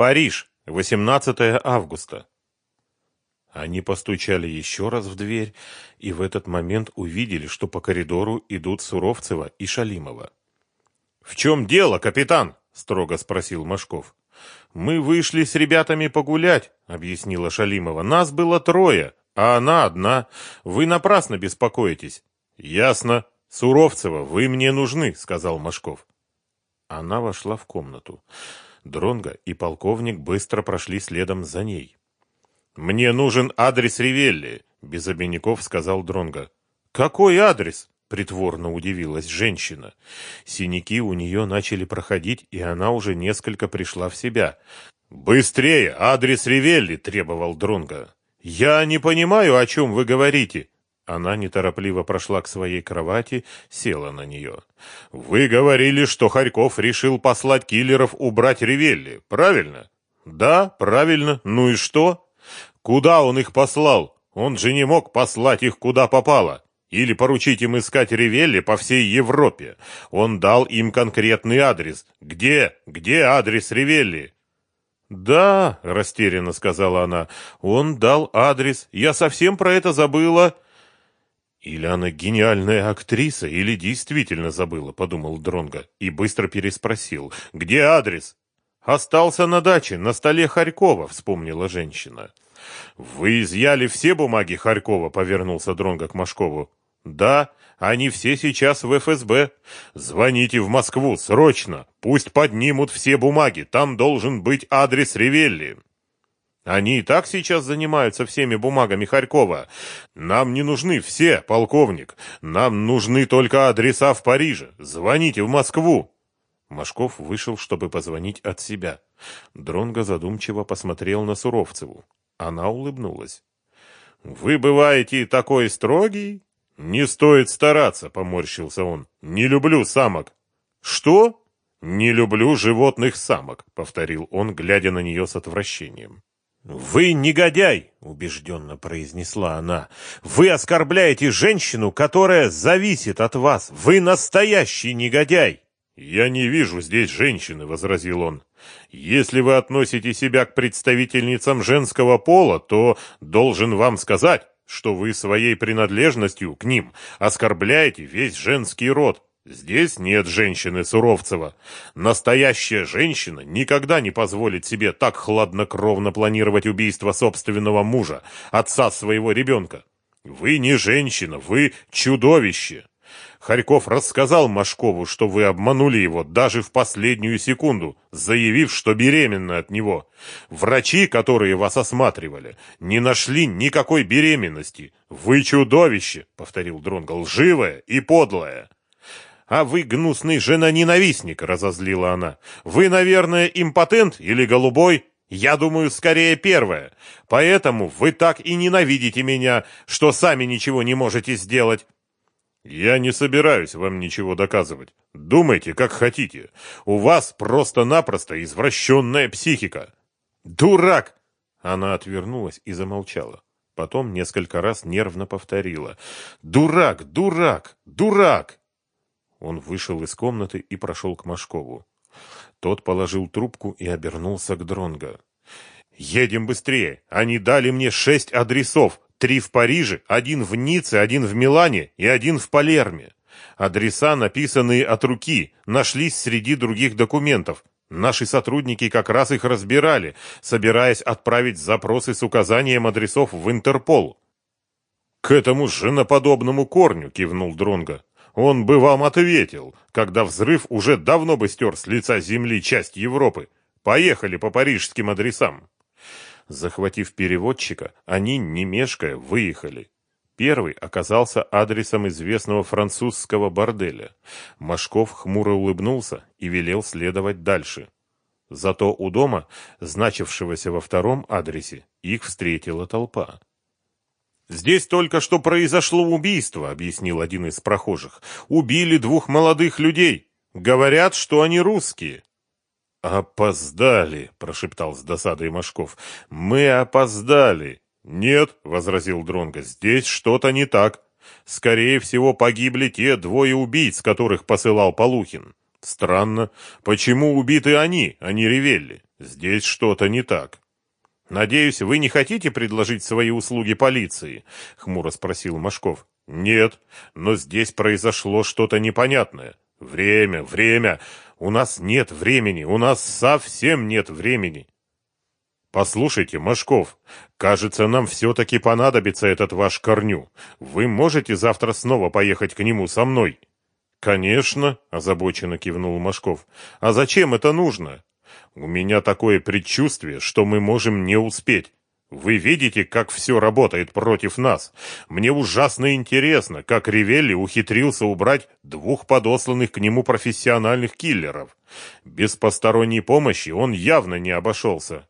Париж, 18 августа. Они постучали еще раз в дверь и в этот момент увидели, что по коридору идут Суровцева и Шалимова. «В чем дело, капитан?» – строго спросил Машков. «Мы вышли с ребятами погулять», — объяснила Шалимова. «Нас было трое, а она одна. Вы напрасно беспокоитесь». «Ясно. Суровцева, вы мне нужны», — сказал Машков. Она вошла в комнату. Дронга и полковник быстро прошли следом за ней. «Мне нужен адрес Ревелли», — без обиняков сказал Дронга. «Какой адрес?» Притворно удивилась женщина. Синяки у нее начали проходить, и она уже несколько пришла в себя. «Быстрее! Адрес Ревелли!» – требовал Дронга. «Я не понимаю, о чем вы говорите!» Она неторопливо прошла к своей кровати, села на нее. «Вы говорили, что Харьков решил послать киллеров убрать Ревелли, правильно?» «Да, правильно. Ну и что?» «Куда он их послал? Он же не мог послать их куда попало!» Или поручить им искать Ревелли по всей Европе. Он дал им конкретный адрес. Где? Где адрес Ревелли? Да, растерянно сказала она. Он дал адрес. Я совсем про это забыла. Или она гениальная актриса, или действительно забыла, подумал Дронга и быстро переспросил: "Где адрес?" Остался на даче, на столе Харькова, вспомнила женщина. Вы изъяли все бумаги Харькова, повернулся Дронга к Машкову. Да, они все сейчас в ФСБ. Звоните в Москву срочно. Пусть поднимут все бумаги. Там должен быть адрес Ревелли. Они и так сейчас занимаются всеми бумагами Харькова. Нам не нужны все, полковник. Нам нужны только адреса в Париже. Звоните в Москву. Машков вышел, чтобы позвонить от себя. Дронго задумчиво посмотрел на Суровцеву. Она улыбнулась. Вы бываете такой строгий, «Не стоит стараться», — поморщился он. «Не люблю самок». «Что?» «Не люблю животных самок», — повторил он, глядя на нее с отвращением. «Вы негодяй!» — убежденно произнесла она. «Вы оскорбляете женщину, которая зависит от вас! Вы настоящий негодяй!» «Я не вижу здесь женщины», — возразил он. «Если вы относите себя к представительницам женского пола, то должен вам сказать, что вы своей принадлежностью к ним оскорбляете весь женский род. Здесь нет женщины Суровцева. Настоящая женщина никогда не позволит себе так хладнокровно планировать убийство собственного мужа, отца своего ребенка. Вы не женщина, вы чудовище. Харьков рассказал Машкову, что вы обманули его даже в последнюю секунду, заявив, что беременна от него. Врачи, которые вас осматривали, не нашли никакой беременности. Вы чудовище, повторил Дронго, лживое и подлое. А вы гнусный жена-ненавистник, разозлила она. Вы, наверное, импотент или голубой? Я думаю, скорее первое. Поэтому вы так и ненавидите меня, что сами ничего не можете сделать. Я не собираюсь вам ничего доказывать. Думайте, как хотите. У вас просто-напросто извращенная психика. Дурак! Она отвернулась и замолчала. Потом несколько раз нервно повторила. «Дурак! Дурак! Дурак!» Он вышел из комнаты и прошел к Машкову. Тот положил трубку и обернулся к Дронго. «Едем быстрее! Они дали мне шесть адресов! Три в Париже, один в Ницце, один в Милане и один в Палерме. Адреса, написанные от руки, нашлись среди других документов. Наши сотрудники как раз их разбирали, собираясь отправить запросы с указанием адресов в Интерпол. К этому женоподобному корню кивнул Дронга. Он бы вам ответил, когда взрыв уже давно бы стер с лица земли часть Европы. Поехали по парижским адресам. Захватив переводчика, они, не мешкая, выехали. Первый оказался адресом известного французского борделя. Машков хмуро улыбнулся и велел следовать дальше. Зато у дома, значившегося во втором адресе, их встретила толпа. «Здесь только что произошло убийство», — объяснил один из прохожих. «Убили двух молодых людей. Говорят, что они русские». «Опоздали!» — прошептал с досадой Машков. «Мы опоздали!» «Нет!» — возразил Дронго. «Здесь что-то не так. Скорее всего, погибли те двое убийц, которых посылал Полухин. Странно. Почему убиты они, а не Ревелли? Здесь что-то не так. Надеюсь, вы не хотите предложить свои услуги полиции? Хмуро спросил Машков. Нет, но здесь произошло что-то непонятное. Время, время. У нас нет времени, у нас совсем нет времени. Послушайте, Машков, кажется, нам все-таки понадобится этот ваш корню. Вы можете завтра снова поехать к нему со мной? Конечно, озабоченно кивнул Машков. А зачем это нужно? У меня такое предчувствие, что мы можем не успеть. Вы видите, как все работает против нас. Мне ужасно интересно, как Ривелли ухитрился убрать двух подосланных к нему профессиональных киллеров. Без посторонней помощи он явно не обошелся.